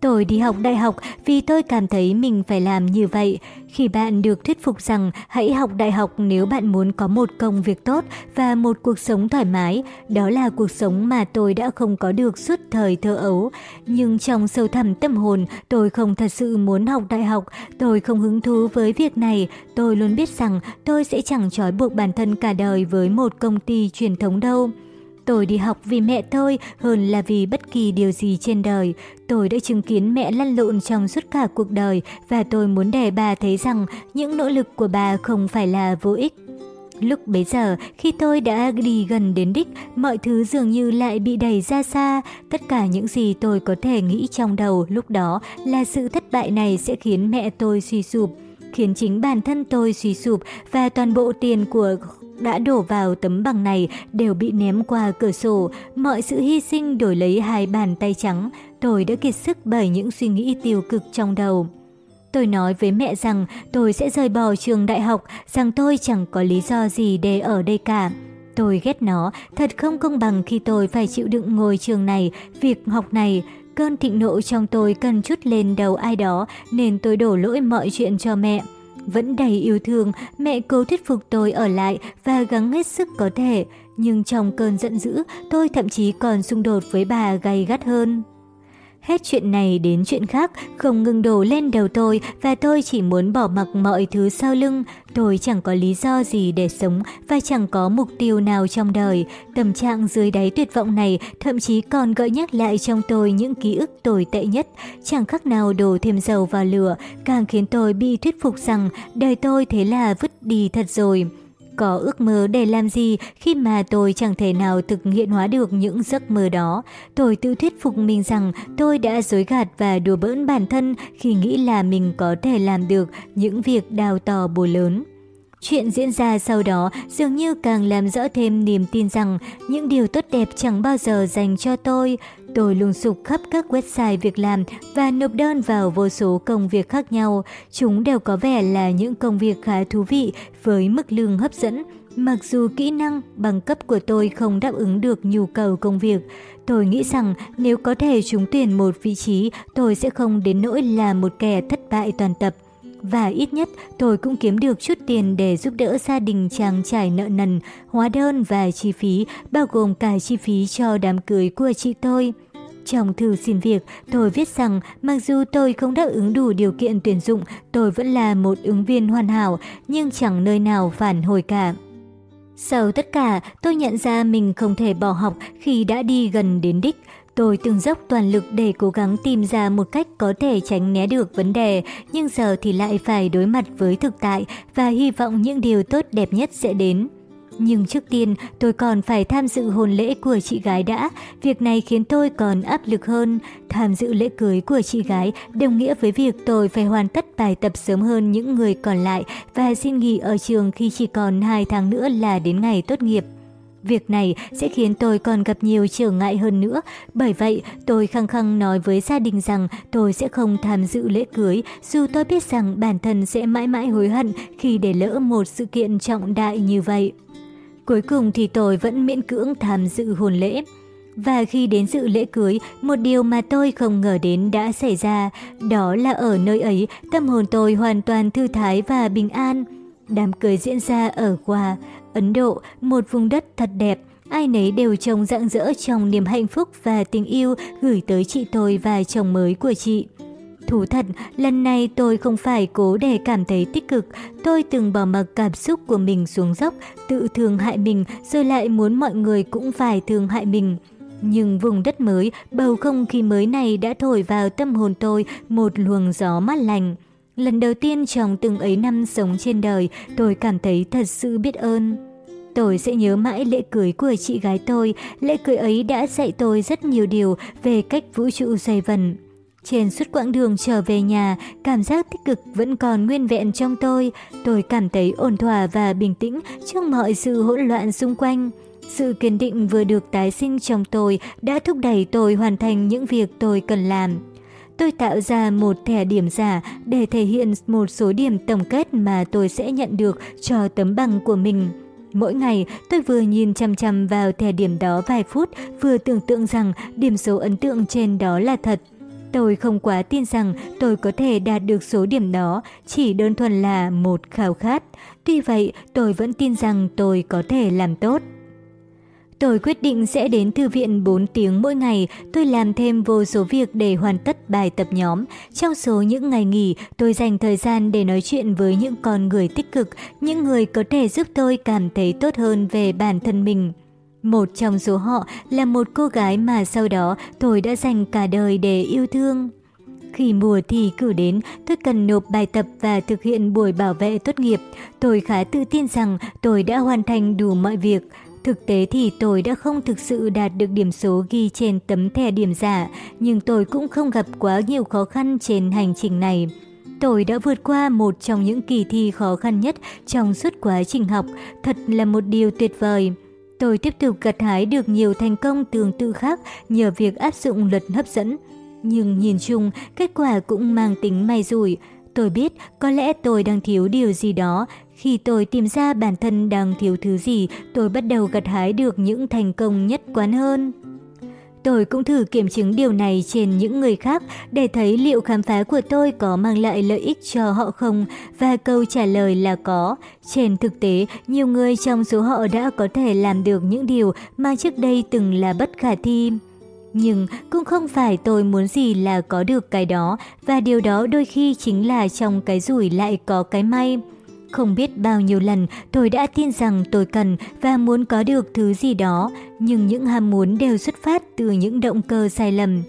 Tôi đi học đại học vì tôi cảm thấy mình phải làm như vậy. Khi bạn được thuyết phục rằng hãy học đại học nếu bạn muốn có một công việc tốt và một cuộc sống thoải mái, đó là cuộc sống mà tôi đã không có được suốt thời thơ ấu. Nhưng trong sâu thẳm tâm hồn, tôi không thật sự muốn học đại học, tôi không hứng thú với việc này. Tôi luôn biết rằng tôi sẽ chẳng trói buộc bản thân cả đời với một công ty truyền thống đâu. Tôi đi học vì mẹ tôi hơn là vì bất kỳ điều gì trên đời. Tôi đã chứng kiến mẹ lăn lộn trong suốt cả cuộc đời và tôi muốn để bà thấy rằng những nỗ lực của bà không phải là vô ích. Lúc bấy giờ, khi tôi đã đi gần đến đích, mọi thứ dường như lại bị đẩy ra xa. Tất cả những gì tôi có thể nghĩ trong đầu lúc đó là sự thất bại này sẽ khiến mẹ tôi suy sụp, khiến chính bản thân tôi suy sụp và toàn bộ tiền của đã đổ vào tấm bằng này đều bị ném qua cửa sổ, mọi sự hy sinh đổi lấy hai bàn tay trắng, tôi đã kiệt sức bởi những suy nghĩ tiêu cực trong đầu. Tôi nói với mẹ rằng tôi sẽ rời bỏ trường đại học, rằng tôi chẳng có lý do gì để ở đây cả. Tôi ghét nó, thật không công bằng khi tôi phải chịu đựng ngồi trường này, việc học này. Cơn thịnh nộ trong tôi cần chút lên đầu ai đó nên tôi đổ lỗi mọi chuyện cho mẹ. Vẫn đầy yêu thương, mẹ cố thuyết phục tôi ở lại và gắng hết sức có thể. Nhưng trong cơn giận dữ, tôi thậm chí còn xung đột với bà gay gắt hơn. Hết chuyện này đến chuyện khác, không ngừng đổ lên đầu tôi và tôi chỉ muốn bỏ mặc mọi thứ sau lưng. Tôi chẳng có lý do gì để sống và chẳng có mục tiêu nào trong đời. Tâm trạng dưới đáy tuyệt vọng này thậm chí còn gợi nhắc lại trong tôi những ký ức tồi tệ nhất. Chẳng khác nào đổ thêm dầu vào lửa, càng khiến tôi bị thuyết phục rằng đời tôi thế là vứt đi thật rồi có ước mơ để làm gì khi mà tôi chẳng thể nào thực hiện hóa được những giấc mơ đó. Tôi tự thuyết phục mình rằng tôi đã dối gạt và đùa bỡn bản thân khi nghĩ là mình có thể làm được những việc đào tò bồ lớn. Chuyện diễn ra sau đó dường như càng làm rõ thêm niềm tin rằng những điều tốt đẹp chẳng bao giờ dành cho tôi. Tôi lùng sục khắp các website việc làm và nộp đơn vào vô số công việc khác nhau. Chúng đều có vẻ là những công việc khá thú vị với mức lương hấp dẫn. Mặc dù kỹ năng, bằng cấp của tôi không đáp ứng được nhu cầu công việc, tôi nghĩ rằng nếu có thể trúng tuyển một vị trí, tôi sẽ không đến nỗi là một kẻ thất bại toàn tập. Và ít nhất tôi cũng kiếm được chút tiền để giúp đỡ gia đình chàng trải nợ nần, hóa đơn và chi phí, bao gồm cả chi phí cho đám cưới của chị tôi. Trong thư xin việc, tôi viết rằng mặc dù tôi không đáp ứng đủ điều kiện tuyển dụng, tôi vẫn là một ứng viên hoàn hảo, nhưng chẳng nơi nào phản hồi cả. Sau tất cả, tôi nhận ra mình không thể bỏ học khi đã đi gần đến đích. Tôi từng dốc toàn lực để cố gắng tìm ra một cách có thể tránh né được vấn đề, nhưng giờ thì lại phải đối mặt với thực tại và hy vọng những điều tốt đẹp nhất sẽ đến. Nhưng trước tiên, tôi còn phải tham dự hôn lễ của chị gái đã. Việc này khiến tôi còn áp lực hơn. Tham dự lễ cưới của chị gái đồng nghĩa với việc tôi phải hoàn tất bài tập sớm hơn những người còn lại và xin nghỉ ở trường khi chỉ còn 2 tháng nữa là đến ngày tốt nghiệp. Việc này sẽ khiến tôi còn gặp nhiều trở ngại hơn nữa, bởi vậy tôi khăng khăng nói với gia đình rằng tôi sẽ không tham dự lễ cưới, dù tôi biết rằng bản thân sẽ mãi mãi hối hận khi để lỡ một sự kiện trọng đại như vậy. Cuối cùng thì tôi vẫn miễn cưỡng tham dự hôn lễ. Và khi đến dự lễ cưới, một điều mà tôi không ngờ đến đã xảy ra, đó là ở nơi ấy tâm hồn tôi hoàn toàn thư thái và bình an. Đám cưới diễn ra ở Goa, Ấn Độ, một vùng đất thật đẹp. Ai nấy đều trông rạng rỡ trong niềm hạnh phúc và tình yêu gửi tới chị tôi và chồng mới của chị. Thú thật, lần này tôi không phải cố để cảm thấy tích cực, tôi từng bỏ mặc cảm xúc của mình xuống dốc, tự thương hại mình rồi lại muốn mọi người cũng phải thương hại mình. Nhưng vùng đất mới, bầu không khí mới này đã thổi vào tâm hồn tôi một luồng gió mát lành. Lần đầu tiên trong từng ấy năm sống trên đời, tôi cảm thấy thật sự biết ơn. Tôi sẽ nhớ mãi lễ cưới của chị gái tôi, lễ cưới ấy đã dạy tôi rất nhiều điều về cách vũ trụ xoay vần. Trên suốt quãng đường trở về nhà, cảm giác tích cực vẫn còn nguyên vẹn trong tôi. Tôi cảm thấy ổn thỏa và bình tĩnh trước mọi sự hỗn loạn xung quanh. Sự kiên định vừa được tái sinh trong tôi đã thúc đẩy tôi hoàn thành những việc tôi cần làm. Tôi tạo ra một thẻ điểm giả để thể hiện một số điểm tổng kết mà tôi sẽ nhận được cho tấm bằng của mình. Mỗi ngày, tôi vừa nhìn chăm chăm vào thẻ điểm đó vài phút, vừa tưởng tượng rằng điểm số ấn tượng trên đó là thật. Tôi không quá tin rằng tôi có thể đạt được số điểm đó, chỉ đơn thuần là một khao khát. Tuy vậy, tôi vẫn tin rằng tôi có thể làm tốt. Tôi quyết định sẽ đến thư viện 4 tiếng mỗi ngày, tôi làm thêm vô số việc để hoàn tất bài tập nhóm. Trong số những ngày nghỉ, tôi dành thời gian để nói chuyện với những con người tích cực, những người có thể giúp tôi cảm thấy tốt hơn về bản thân mình. Một trong số họ là một cô gái mà sau đó tôi đã dành cả đời để yêu thương. Khi mùa thi cử đến, tôi cần nộp bài tập và thực hiện buổi bảo vệ tốt nghiệp. Tôi khá tự tin rằng tôi đã hoàn thành đủ mọi việc. Thực tế thì tôi đã không thực sự đạt được điểm số ghi trên tấm thẻ điểm giả, nhưng tôi cũng không gặp quá nhiều khó khăn trên hành trình này. Tôi đã vượt qua một trong những kỳ thi khó khăn nhất trong suốt quá trình học, thật là một điều tuyệt vời. Tôi tiếp tục gặt hái được nhiều thành công tương tự khác nhờ việc áp dụng luật hấp dẫn. Nhưng nhìn chung, kết quả cũng mang tính may rủi. Tôi biết có lẽ tôi đang thiếu điều gì đó. Khi tôi tìm ra bản thân đang thiếu thứ gì, tôi bắt đầu gặt hái được những thành công nhất quán hơn. Tôi cũng thử kiểm chứng điều này trên những người khác để thấy liệu khám phá của tôi có mang lại lợi ích cho họ không và câu trả lời là có. Trên thực tế, nhiều người trong số họ đã có thể làm được những điều mà trước đây từng là bất khả thi. Nhưng cũng không phải tôi muốn gì là có được cái đó và điều đó đôi khi chính là trong cái rủi lại có cái may. Không biết bao nhiêu lần tôi đã tin rằng tôi cần và muốn có được thứ gì đó, nhưng những ham muốn đều xuất phát từ những động cơ sai lầm.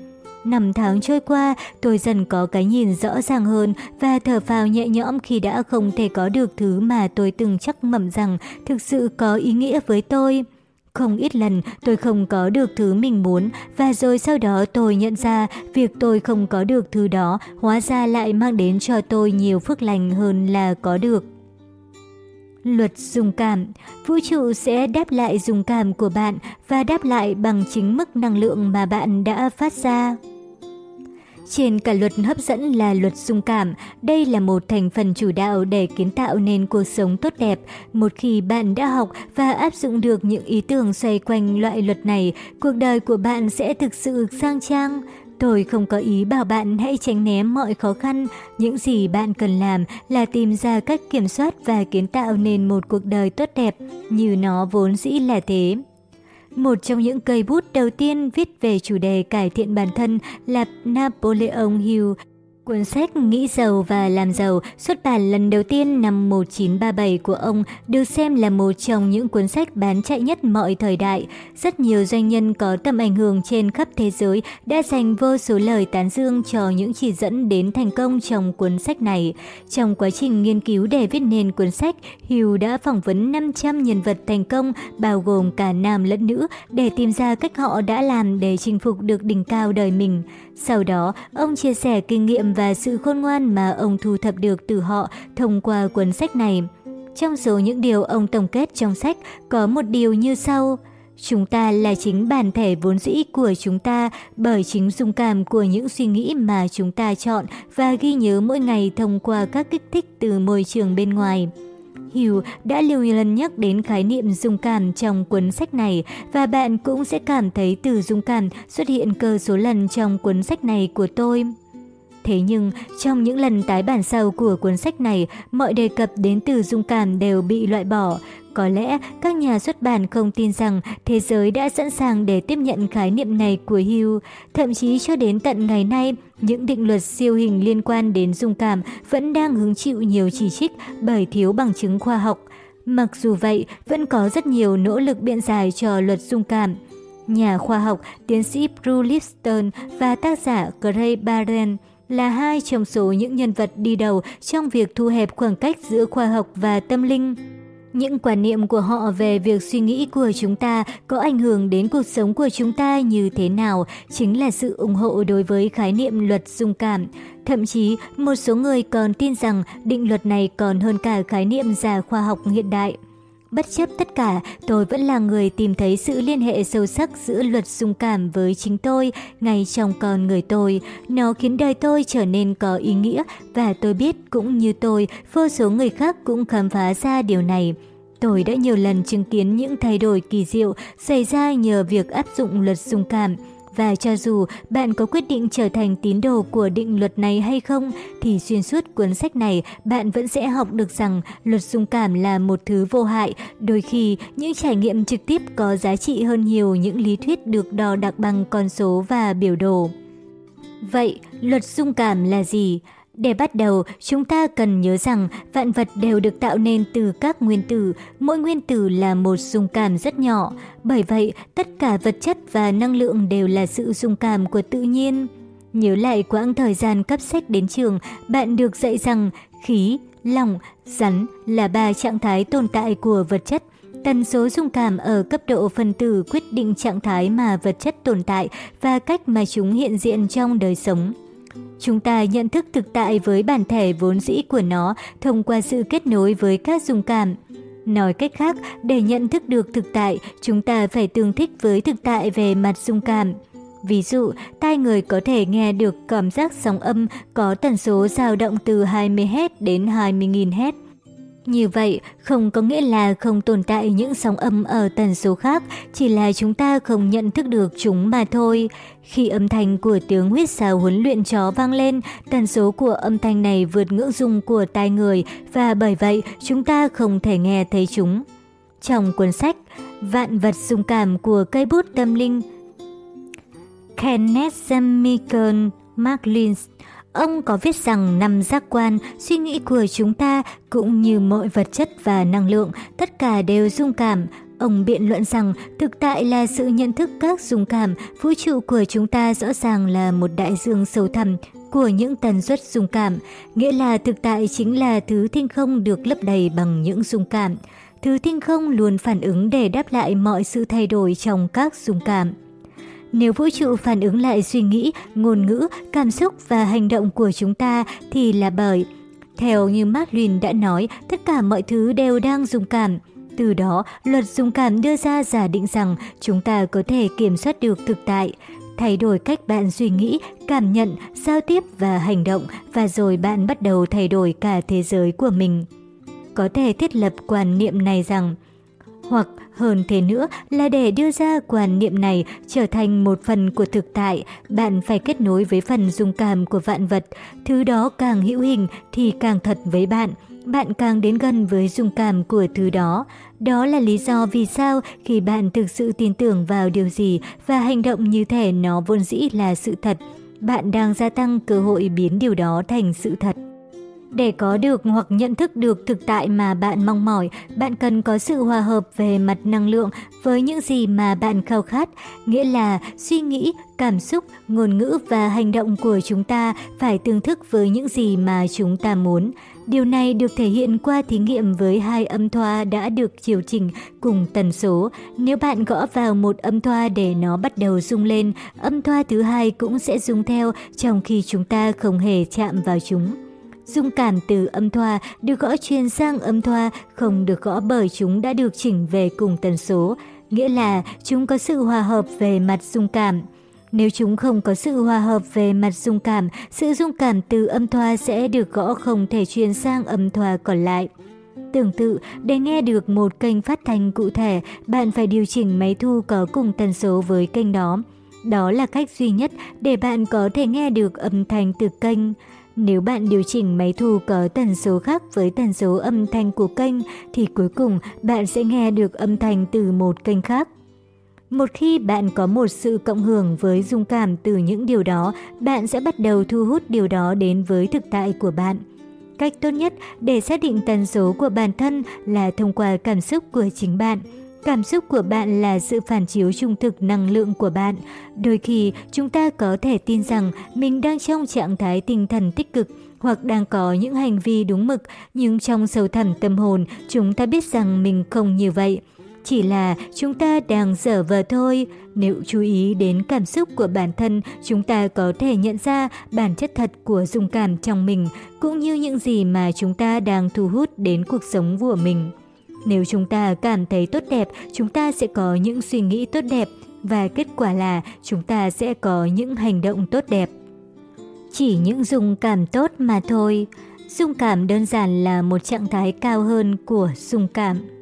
Năm tháng trôi qua, tôi dần có cái nhìn rõ ràng hơn và thở phào nhẹ nhõm khi đã không thể có được thứ mà tôi từng chắc mẩm rằng thực sự có ý nghĩa với tôi. Không ít lần tôi không có được thứ mình muốn và rồi sau đó tôi nhận ra việc tôi không có được thứ đó hóa ra lại mang đến cho tôi nhiều phước lành hơn là có được. Luật dùng cảm Vũ trụ sẽ đáp lại dùng cảm của bạn và đáp lại bằng chính mức năng lượng mà bạn đã phát ra. Trên cả luật hấp dẫn là luật dung cảm, đây là một thành phần chủ đạo để kiến tạo nên cuộc sống tốt đẹp. Một khi bạn đã học và áp dụng được những ý tưởng xoay quanh loại luật này, cuộc đời của bạn sẽ thực sự sang trang. Tôi không có ý bảo bạn hãy tránh né mọi khó khăn, những gì bạn cần làm là tìm ra cách kiểm soát và kiến tạo nên một cuộc đời tốt đẹp như nó vốn dĩ là thế. Một trong những cây bút đầu tiên viết về chủ đề cải thiện bản thân là Napoleon Hill, Cuốn sách Nghĩ giàu và làm giàu xuất bản lần đầu tiên năm 1937 của ông được xem là một trong những cuốn sách bán chạy nhất mọi thời đại. Rất nhiều doanh nhân có tầm ảnh hưởng trên khắp thế giới đã dành vô số lời tán dương cho những chỉ dẫn đến thành công trong cuốn sách này. Trong quá trình nghiên cứu để viết nên cuốn sách, Hugh đã phỏng vấn 500 nhân vật thành công bao gồm cả nam lẫn nữ để tìm ra cách họ đã làm để chinh phục được đỉnh cao đời mình. Sau đó, ông chia sẻ kinh nghiệm và sự khôn ngoan mà ông thu thập được từ họ thông qua cuốn sách này. Trong số những điều ông tổng kết trong sách có một điều như sau. Chúng ta là chính bản thể vốn dĩ của chúng ta bởi chính dung cảm của những suy nghĩ mà chúng ta chọn và ghi nhớ mỗi ngày thông qua các kích thích từ môi trường bên ngoài. Hugh đã nhiều lần nhắc đến khái niệm dung cảm trong cuốn sách này, và bạn cũng sẽ cảm thấy từ dung cảm xuất hiện cơ số lần trong cuốn sách này của tôi. Thế nhưng, trong những lần tái bản sau của cuốn sách này, mọi đề cập đến từ dung cảm đều bị loại bỏ. Có lẽ các nhà xuất bản không tin rằng thế giới đã sẵn sàng để tiếp nhận khái niệm này của Hugh. Thậm chí cho đến tận ngày nay, những định luật siêu hình liên quan đến dung cảm vẫn đang hứng chịu nhiều chỉ trích bởi thiếu bằng chứng khoa học. Mặc dù vậy, vẫn có rất nhiều nỗ lực biện giải cho luật dung cảm. Nhà khoa học, tiến sĩ Bruce Lipton và tác giả Gray Barren là hai trong số những nhân vật đi đầu trong việc thu hẹp khoảng cách giữa khoa học và tâm linh. Những quan niệm của họ về việc suy nghĩ của chúng ta có ảnh hưởng đến cuộc sống của chúng ta như thế nào chính là sự ủng hộ đối với khái niệm luật dung cảm. Thậm chí, một số người còn tin rằng định luật này còn hơn cả khái niệm giả khoa học hiện đại. Bất chấp tất cả, tôi vẫn là người tìm thấy sự liên hệ sâu sắc giữa luật dung cảm với chính tôi, ngay trong con người tôi. Nó khiến đời tôi trở nên có ý nghĩa và tôi biết cũng như tôi, vô số người khác cũng khám phá ra điều này. Tôi đã nhiều lần chứng kiến những thay đổi kỳ diệu xảy ra nhờ việc áp dụng luật dung cảm. Và cho dù bạn có quyết định trở thành tín đồ của định luật này hay không, thì xuyên suốt cuốn sách này bạn vẫn sẽ học được rằng luật dung cảm là một thứ vô hại. Đôi khi, những trải nghiệm trực tiếp có giá trị hơn nhiều những lý thuyết được đo đạc bằng con số và biểu đồ. Vậy, luật dung cảm là gì? Để bắt đầu, chúng ta cần nhớ rằng vạn vật đều được tạo nên từ các nguyên tử, mỗi nguyên tử là một dung cảm rất nhỏ. Bởi vậy, tất cả vật chất và năng lượng đều là sự dung cảm của tự nhiên. Nhớ lại quãng thời gian cấp sách đến trường, bạn được dạy rằng khí, lỏng, rắn là ba trạng thái tồn tại của vật chất. Tần số dung cảm ở cấp độ phân tử quyết định trạng thái mà vật chất tồn tại và cách mà chúng hiện diện trong đời sống. Chúng ta nhận thức thực tại với bản thể vốn dĩ của nó thông qua sự kết nối với các dung cảm. Nói cách khác, để nhận thức được thực tại, chúng ta phải tương thích với thực tại về mặt dung cảm. Ví dụ, tai người có thể nghe được cảm giác sóng âm có tần số dao động từ 20Hz đến 20.000 Hz. Như vậy, không có nghĩa là không tồn tại những sóng âm ở tần số khác, chỉ là chúng ta không nhận thức được chúng mà thôi. Khi âm thanh của tiếng huyết sáo huấn luyện chó vang lên, tần số của âm thanh này vượt ngưỡng dung của tai người và bởi vậy chúng ta không thể nghe thấy chúng. Trong cuốn sách Vạn vật dung cảm của cây bút tâm linh Kenneth Jamaican Marlins Ông có viết rằng năm giác quan, suy nghĩ của chúng ta cũng như mọi vật chất và năng lượng, tất cả đều dung cảm. Ông biện luận rằng thực tại là sự nhận thức các dung cảm, vũ trụ của chúng ta rõ ràng là một đại dương sâu thẳm của những tần suất dung cảm, nghĩa là thực tại chính là thứ thinh không được lấp đầy bằng những dung cảm. Thứ thinh không luôn phản ứng để đáp lại mọi sự thay đổi trong các dung cảm. Nếu vũ trụ phản ứng lại suy nghĩ, ngôn ngữ, cảm xúc và hành động của chúng ta thì là bởi. Theo như Mark đã nói, tất cả mọi thứ đều đang dùng cảm. Từ đó, luật dùng cảm đưa ra giả định rằng chúng ta có thể kiểm soát được thực tại. Thay đổi cách bạn suy nghĩ, cảm nhận, giao tiếp và hành động và rồi bạn bắt đầu thay đổi cả thế giới của mình. Có thể thiết lập quan niệm này rằng hoặc hơn thế nữa là để đưa ra quan niệm này trở thành một phần của thực tại, bạn phải kết nối với phần dung cảm của vạn vật. Thứ đó càng hữu hình thì càng thật với bạn. Bạn càng đến gần với dung cảm của thứ đó. Đó là lý do vì sao khi bạn thực sự tin tưởng vào điều gì và hành động như thể nó vốn dĩ là sự thật, bạn đang gia tăng cơ hội biến điều đó thành sự thật. Để có được hoặc nhận thức được thực tại mà bạn mong mỏi, bạn cần có sự hòa hợp về mặt năng lượng với những gì mà bạn khao khát, nghĩa là suy nghĩ, cảm xúc, ngôn ngữ và hành động của chúng ta phải tương thức với những gì mà chúng ta muốn. Điều này được thể hiện qua thí nghiệm với hai âm thoa đã được điều chỉnh cùng tần số. Nếu bạn gõ vào một âm thoa để nó bắt đầu rung lên, âm thoa thứ hai cũng sẽ rung theo trong khi chúng ta không hề chạm vào chúng. Dung cảm từ âm thoa được gõ truyền sang âm thoa không được gõ bởi chúng đã được chỉnh về cùng tần số, nghĩa là chúng có sự hòa hợp về mặt dung cảm. Nếu chúng không có sự hòa hợp về mặt dung cảm, sự dung cảm từ âm thoa sẽ được gõ không thể truyền sang âm thoa còn lại. Tương tự, để nghe được một kênh phát thanh cụ thể, bạn phải điều chỉnh máy thu có cùng tần số với kênh đó. Đó là cách duy nhất để bạn có thể nghe được âm thanh từ kênh. Nếu bạn điều chỉnh máy thu có tần số khác với tần số âm thanh của kênh thì cuối cùng bạn sẽ nghe được âm thanh từ một kênh khác. Một khi bạn có một sự cộng hưởng với dung cảm từ những điều đó, bạn sẽ bắt đầu thu hút điều đó đến với thực tại của bạn. Cách tốt nhất để xác định tần số của bản thân là thông qua cảm xúc của chính bạn. Cảm xúc của bạn là sự phản chiếu trung thực năng lượng của bạn. Đôi khi, chúng ta có thể tin rằng mình đang trong trạng thái tinh thần tích cực hoặc đang có những hành vi đúng mực, nhưng trong sâu thẳm tâm hồn, chúng ta biết rằng mình không như vậy. Chỉ là chúng ta đang dở vờ thôi. Nếu chú ý đến cảm xúc của bản thân, chúng ta có thể nhận ra bản chất thật của dung cảm trong mình, cũng như những gì mà chúng ta đang thu hút đến cuộc sống của mình. Nếu chúng ta cảm thấy tốt đẹp, chúng ta sẽ có những suy nghĩ tốt đẹp và kết quả là chúng ta sẽ có những hành động tốt đẹp. Chỉ những dung cảm tốt mà thôi. Dung cảm đơn giản là một trạng thái cao hơn của dung cảm.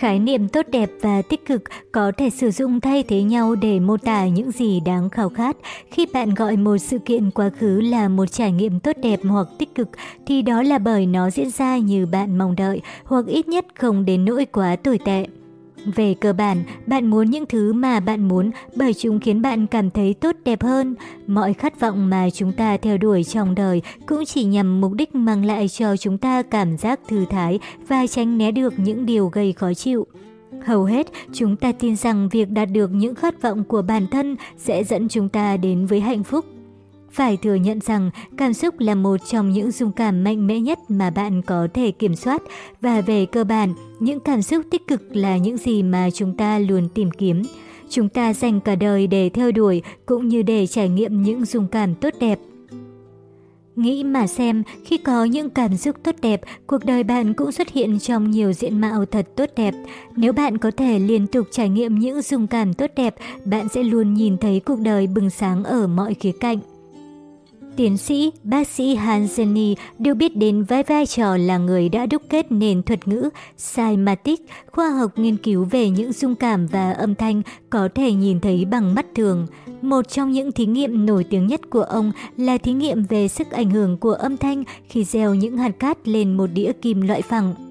Khái niệm tốt đẹp và tích cực có thể sử dụng thay thế nhau để mô tả những gì đáng khao khát. Khi bạn gọi một sự kiện quá khứ là một trải nghiệm tốt đẹp hoặc tích cực, thì đó là bởi nó diễn ra như bạn mong đợi, hoặc ít nhất không đến nỗi quá tồi tệ. Về cơ bản, bạn muốn những thứ mà bạn muốn bởi chúng khiến bạn cảm thấy tốt đẹp hơn. Mọi khát vọng mà chúng ta theo đuổi trong đời cũng chỉ nhằm mục đích mang lại cho chúng ta cảm giác thư thái và tránh né được những điều gây khó chịu. Hầu hết, chúng ta tin rằng việc đạt được những khát vọng của bản thân sẽ dẫn chúng ta đến với hạnh phúc. Phải thừa nhận rằng cảm xúc là một trong những dung cảm mạnh mẽ nhất mà bạn có thể kiểm soát và về cơ bản, những cảm xúc tích cực là những gì mà chúng ta luôn tìm kiếm. Chúng ta dành cả đời để theo đuổi cũng như để trải nghiệm những dung cảm tốt đẹp. Nghĩ mà xem, khi có những cảm xúc tốt đẹp, cuộc đời bạn cũng xuất hiện trong nhiều diện mạo thật tốt đẹp. Nếu bạn có thể liên tục trải nghiệm những dung cảm tốt đẹp, bạn sẽ luôn nhìn thấy cuộc đời bừng sáng ở mọi khía cạnh. Tiến sĩ, bác sĩ Hanseni được biết đến với vai trò là người đã đúc kết nền thuật ngữ Cymatic, khoa học nghiên cứu về những dung cảm và âm thanh có thể nhìn thấy bằng mắt thường. Một trong những thí nghiệm nổi tiếng nhất của ông là thí nghiệm về sức ảnh hưởng của âm thanh khi gieo những hạt cát lên một đĩa kim loại phẳng.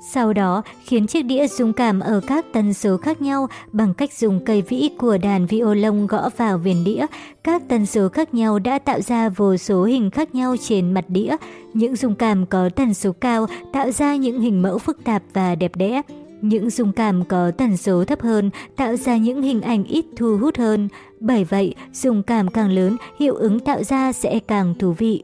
Sau đó, khiến chiếc đĩa rung cảm ở các tần số khác nhau bằng cách dùng cây vĩ của đàn violon gõ vào viền đĩa. Các tần số khác nhau đã tạo ra vô số hình khác nhau trên mặt đĩa. Những rung cảm có tần số cao tạo ra những hình mẫu phức tạp và đẹp đẽ. Những rung cảm có tần số thấp hơn tạo ra những hình ảnh ít thu hút hơn. Bởi vậy, rung cảm càng lớn, hiệu ứng tạo ra sẽ càng thú vị.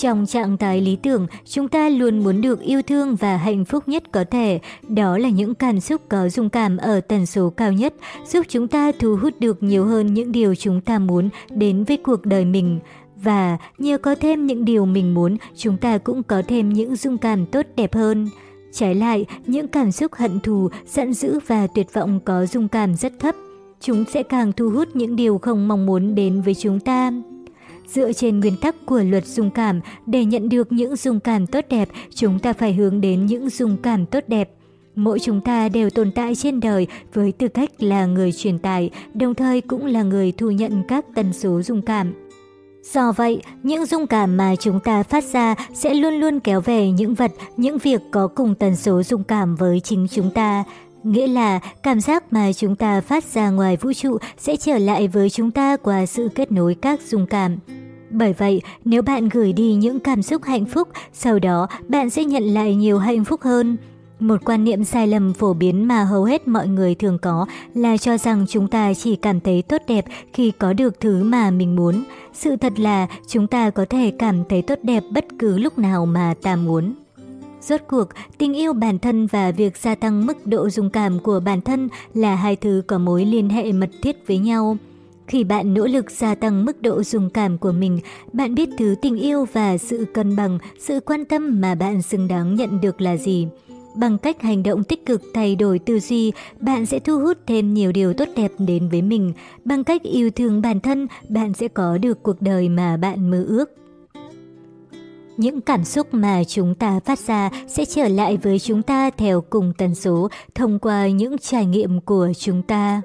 Trong trạng thái lý tưởng, chúng ta luôn muốn được yêu thương và hạnh phúc nhất có thể. Đó là những cảm xúc có dung cảm ở tần số cao nhất, giúp chúng ta thu hút được nhiều hơn những điều chúng ta muốn đến với cuộc đời mình. Và nhờ có thêm những điều mình muốn, chúng ta cũng có thêm những dung cảm tốt đẹp hơn. Trái lại, những cảm xúc hận thù, giận dữ và tuyệt vọng có dung cảm rất thấp. Chúng sẽ càng thu hút những điều không mong muốn đến với chúng ta. Dựa trên nguyên tắc của luật dung cảm, để nhận được những dung cảm tốt đẹp, chúng ta phải hướng đến những dung cảm tốt đẹp. Mỗi chúng ta đều tồn tại trên đời với tư cách là người truyền tải, đồng thời cũng là người thu nhận các tần số dung cảm. Do vậy, những dung cảm mà chúng ta phát ra sẽ luôn luôn kéo về những vật, những việc có cùng tần số dung cảm với chính chúng ta. Nghĩa là cảm giác mà chúng ta phát ra ngoài vũ trụ sẽ trở lại với chúng ta qua sự kết nối các dung cảm. Bởi vậy, nếu bạn gửi đi những cảm xúc hạnh phúc, sau đó bạn sẽ nhận lại nhiều hạnh phúc hơn. Một quan niệm sai lầm phổ biến mà hầu hết mọi người thường có là cho rằng chúng ta chỉ cảm thấy tốt đẹp khi có được thứ mà mình muốn. Sự thật là chúng ta có thể cảm thấy tốt đẹp bất cứ lúc nào mà ta muốn. Rốt cuộc, tình yêu bản thân và việc gia tăng mức độ dung cảm của bản thân là hai thứ có mối liên hệ mật thiết với nhau. Khi bạn nỗ lực gia tăng mức độ dung cảm của mình, bạn biết thứ tình yêu và sự cân bằng, sự quan tâm mà bạn xứng đáng nhận được là gì. Bằng cách hành động tích cực thay đổi tư duy, bạn sẽ thu hút thêm nhiều điều tốt đẹp đến với mình. Bằng cách yêu thương bản thân, bạn sẽ có được cuộc đời mà bạn mơ ước. Những cảm xúc mà chúng ta phát ra sẽ trở lại với chúng ta theo cùng tần số thông qua những trải nghiệm của chúng ta.